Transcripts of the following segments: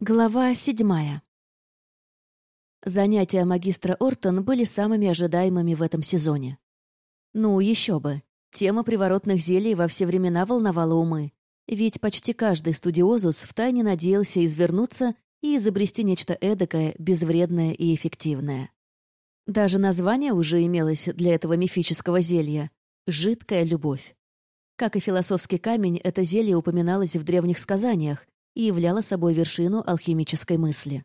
Глава седьмая. Занятия магистра Ортон были самыми ожидаемыми в этом сезоне. Ну, еще бы. Тема приворотных зелий во все времена волновала умы. Ведь почти каждый студиозус втайне надеялся извернуться и изобрести нечто эдакое, безвредное и эффективное. Даже название уже имелось для этого мифического зелья — «Жидкая любовь». Как и философский камень, это зелье упоминалось в древних сказаниях, и являла собой вершину алхимической мысли.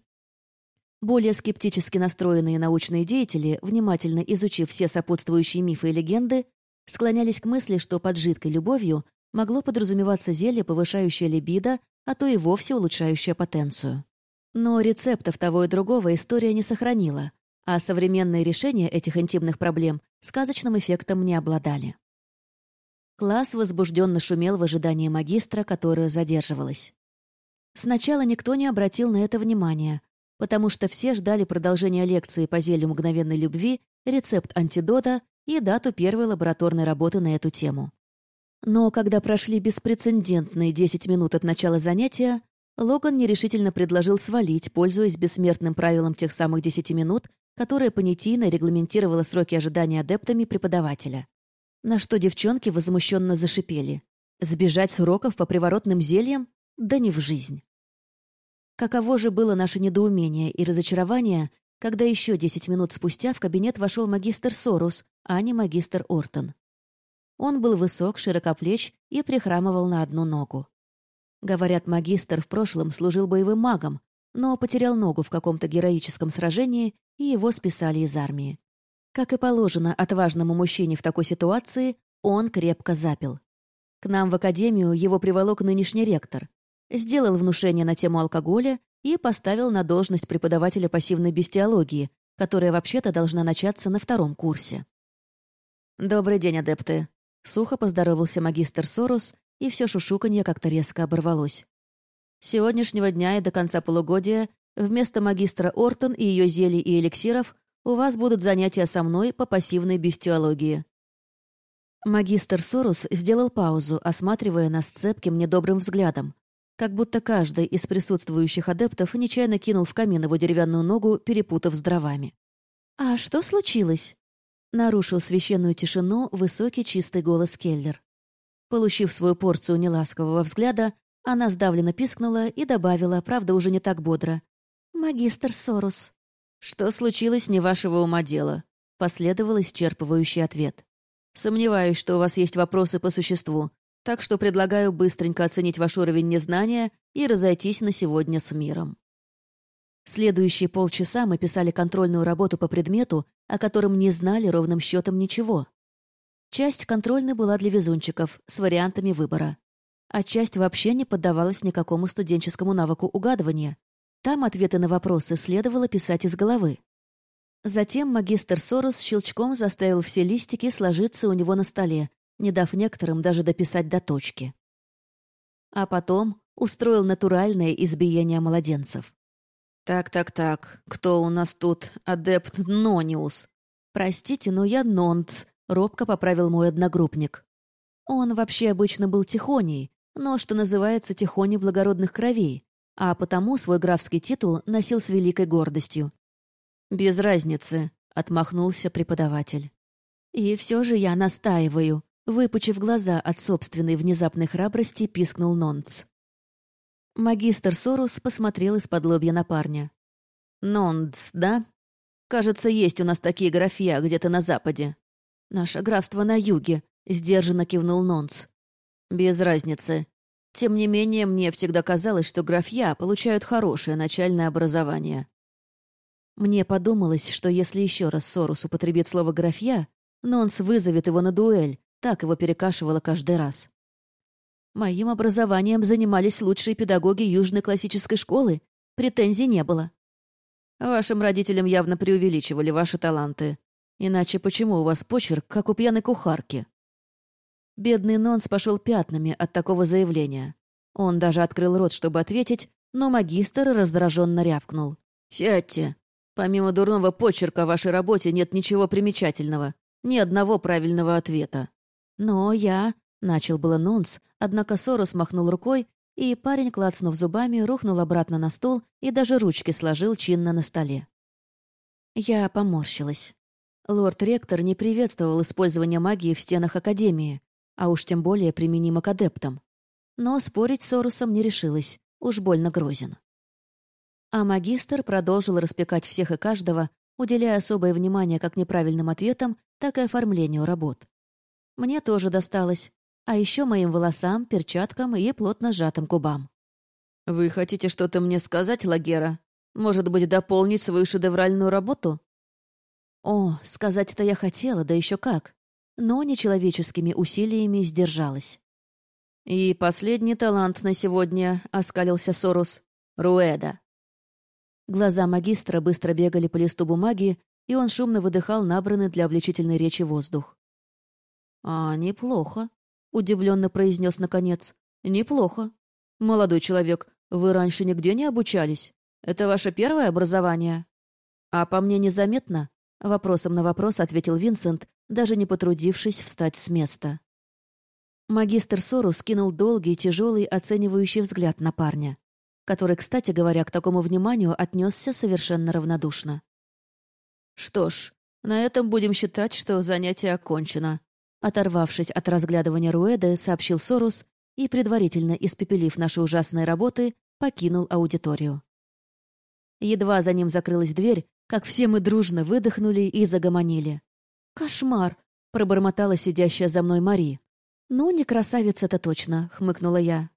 Более скептически настроенные научные деятели, внимательно изучив все сопутствующие мифы и легенды, склонялись к мысли, что под жидкой любовью могло подразумеваться зелье, повышающее либидо, а то и вовсе улучшающее потенцию. Но рецептов того и другого история не сохранила, а современные решения этих интимных проблем сказочным эффектом не обладали. Класс возбужденно шумел в ожидании магистра, которая задерживалась. Сначала никто не обратил на это внимания, потому что все ждали продолжения лекции по зелью мгновенной любви, рецепт антидота и дату первой лабораторной работы на эту тему. Но когда прошли беспрецедентные 10 минут от начала занятия, Логан нерешительно предложил свалить, пользуясь бессмертным правилом тех самых 10 минут, которое понятийно регламентировало сроки ожидания адептами преподавателя. На что девчонки возмущенно зашипели. Сбежать с уроков по приворотным зельям? Да не в жизнь. Каково же было наше недоумение и разочарование, когда еще десять минут спустя в кабинет вошел магистр Сорус, а не магистр Ортон. Он был высок, широкоплеч и прихрамывал на одну ногу. Говорят, магистр в прошлом служил боевым магом, но потерял ногу в каком-то героическом сражении, и его списали из армии. Как и положено отважному мужчине в такой ситуации, он крепко запил. К нам в академию его приволок нынешний ректор, сделал внушение на тему алкоголя и поставил на должность преподавателя пассивной бестиологии, которая вообще-то должна начаться на втором курсе. «Добрый день, адепты!» Сухо поздоровался магистр Сорус, и все шушуканье как-то резко оборвалось. С сегодняшнего дня и до конца полугодия вместо магистра Ортон и ее зелий и эликсиров у вас будут занятия со мной по пассивной бестиологии. Магистр Сорус сделал паузу, осматривая нас цепким недобрым взглядом, как будто каждый из присутствующих адептов нечаянно кинул в камин его деревянную ногу, перепутав с дровами. «А что случилось?» — нарушил священную тишину высокий чистый голос Келлер. Получив свою порцию неласкового взгляда, она сдавленно пискнула и добавила, правда, уже не так бодро. «Магистр Сорус». «Что случилось, не вашего ума дело», — последовал исчерпывающий ответ. «Сомневаюсь, что у вас есть вопросы по существу, так что предлагаю быстренько оценить ваш уровень незнания и разойтись на сегодня с миром. Следующие полчаса мы писали контрольную работу по предмету, о котором не знали ровным счетом ничего. Часть контрольной была для везунчиков, с вариантами выбора. А часть вообще не поддавалась никакому студенческому навыку угадывания. Там ответы на вопросы следовало писать из головы. Затем магистр Сорос щелчком заставил все листики сложиться у него на столе, не дав некоторым даже дописать до точки. А потом устроил натуральное избиение младенцев. «Так-так-так, кто у нас тут адепт Нониус?» «Простите, но я Нонц», — робко поправил мой одногруппник. Он вообще обычно был тихоней, но, что называется, тихоней благородных кровей, а потому свой графский титул носил с великой гордостью. «Без разницы», — отмахнулся преподаватель. «И все же я настаиваю», Выпучив глаза от собственной внезапной храбрости, пискнул Нонц. Магистр Сорус посмотрел из-под лобья на парня. «Нонц, да? Кажется, есть у нас такие графья где-то на западе. Наше графство на юге», — сдержанно кивнул Нонц. «Без разницы. Тем не менее, мне всегда казалось, что графья получают хорошее начальное образование». Мне подумалось, что если еще раз Сорус употребит слово «графья», Нонс вызовет его на дуэль, так его перекашивало каждый раз. Моим образованием занимались лучшие педагоги Южной классической школы. Претензий не было. Вашим родителям явно преувеличивали ваши таланты. Иначе почему у вас почерк, как у пьяной кухарки? Бедный Нонс пошел пятнами от такого заявления. Он даже открыл рот, чтобы ответить, но магистр раздраженно рявкнул. «Сядьте. Помимо дурного почерка в вашей работе нет ничего примечательного. Ни одного правильного ответа. «Но я...» — начал было Нонс, однако Сорос махнул рукой, и парень, клацнув зубами, рухнул обратно на стол и даже ручки сложил чинно на столе. Я поморщилась. Лорд-ректор не приветствовал использование магии в стенах Академии, а уж тем более применимо к адептам. Но спорить с Орусом не решилась, уж больно грозен. А магистр продолжил распекать всех и каждого, уделяя особое внимание как неправильным ответам, так и оформлению работ. Мне тоже досталось, а еще моим волосам, перчаткам и плотно сжатым губам. «Вы хотите что-то мне сказать, Лагера? Может быть, дополнить свою шедевральную работу?» О, сказать-то я хотела, да еще как. Но нечеловеческими усилиями сдержалась. «И последний талант на сегодня», — оскалился Сорус. «Руэда». Глаза магистра быстро бегали по листу бумаги, и он шумно выдыхал набранный для обличительной речи воздух. «А, неплохо», — удивленно произнес наконец. «Неплохо. Молодой человек, вы раньше нигде не обучались? Это ваше первое образование?» «А по мне незаметно?» — вопросом на вопрос ответил Винсент, даже не потрудившись встать с места. Магистр Сору скинул долгий, тяжелый, оценивающий взгляд на парня, который, кстати говоря, к такому вниманию отнесся совершенно равнодушно. «Что ж, на этом будем считать, что занятие окончено», Оторвавшись от разглядывания Руэды, сообщил Сорус и, предварительно испепелив наши ужасные работы, покинул аудиторию. Едва за ним закрылась дверь, как все мы дружно выдохнули и загомонили. «Кошмар!» — пробормотала сидящая за мной Мари. «Ну, не красавица-то точно», — хмыкнула я.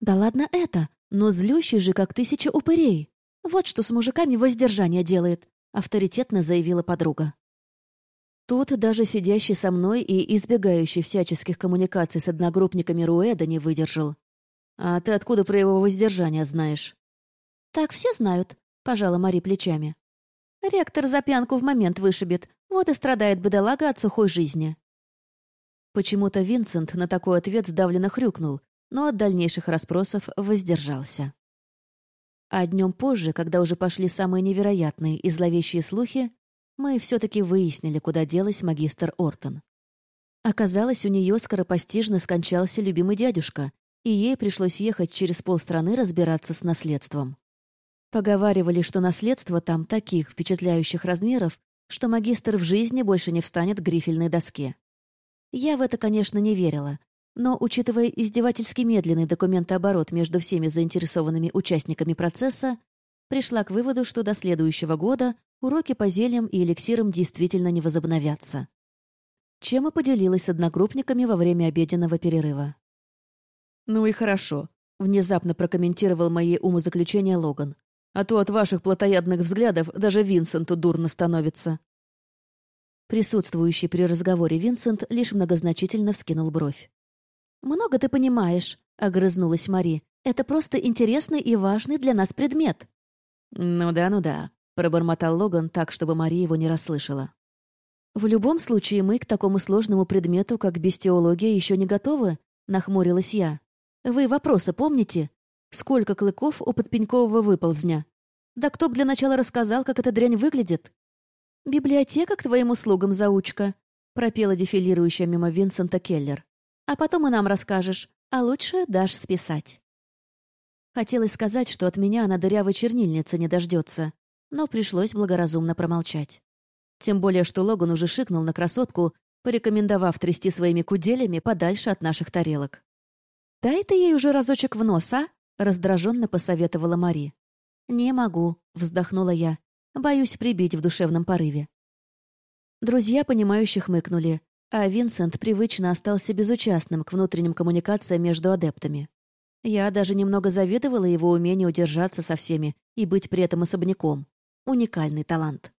«Да ладно это, но злющий же, как тысяча упырей. Вот что с мужиками воздержание делает», — авторитетно заявила подруга. Тут даже сидящий со мной и избегающий всяческих коммуникаций с одногруппниками Руэда не выдержал. «А ты откуда про его воздержание знаешь?» «Так все знают», — пожала Мари плечами. «Ректор за пьянку в момент вышибет, вот и страдает бедолага от сухой жизни». Почему-то Винсент на такой ответ сдавленно хрюкнул, но от дальнейших расспросов воздержался. А днем позже, когда уже пошли самые невероятные и зловещие слухи, мы все-таки выяснили, куда делась магистр Ортон. Оказалось, у нее скоропостижно скончался любимый дядюшка, и ей пришлось ехать через полстраны разбираться с наследством. Поговаривали, что наследство там таких впечатляющих размеров, что магистр в жизни больше не встанет к грифельной доске. Я в это, конечно, не верила, но, учитывая издевательски медленный документооборот между всеми заинтересованными участниками процесса, пришла к выводу, что до следующего года уроки по зельям и эликсирам действительно не возобновятся. Чем и поделилась с одногруппниками во время обеденного перерыва. «Ну и хорошо», — внезапно прокомментировал мои умозаключения Логан. «А то от ваших плотоядных взглядов даже Винсенту дурно становится». Присутствующий при разговоре Винсент лишь многозначительно вскинул бровь. «Много ты понимаешь», — огрызнулась Мари. «Это просто интересный и важный для нас предмет». «Ну да, ну да», — пробормотал Логан так, чтобы Мария его не расслышала. «В любом случае, мы к такому сложному предмету, как бестиология, еще не готовы», — нахмурилась я. «Вы вопросы помните? Сколько клыков у подпенькового выползня? Да кто б для начала рассказал, как эта дрянь выглядит?» «Библиотека к твоим услугам, заучка», — пропела дефилирующая мимо Винсента Келлер. «А потом и нам расскажешь, а лучше дашь списать». Хотелось сказать, что от меня она дырявой чернильницы не дождется, но пришлось благоразумно промолчать. Тем более, что Логан уже шикнул на красотку, порекомендовав трясти своими куделями подальше от наших тарелок. «Дай ты ей уже разочек в нос, а?» — раздраженно посоветовала Мари. «Не могу», — вздохнула я. «Боюсь прибить в душевном порыве». Друзья, понимающих, хмыкнули, а Винсент привычно остался безучастным к внутренним коммуникациям между адептами. Я даже немного завидовала его умению удержаться со всеми и быть при этом особняком. Уникальный талант.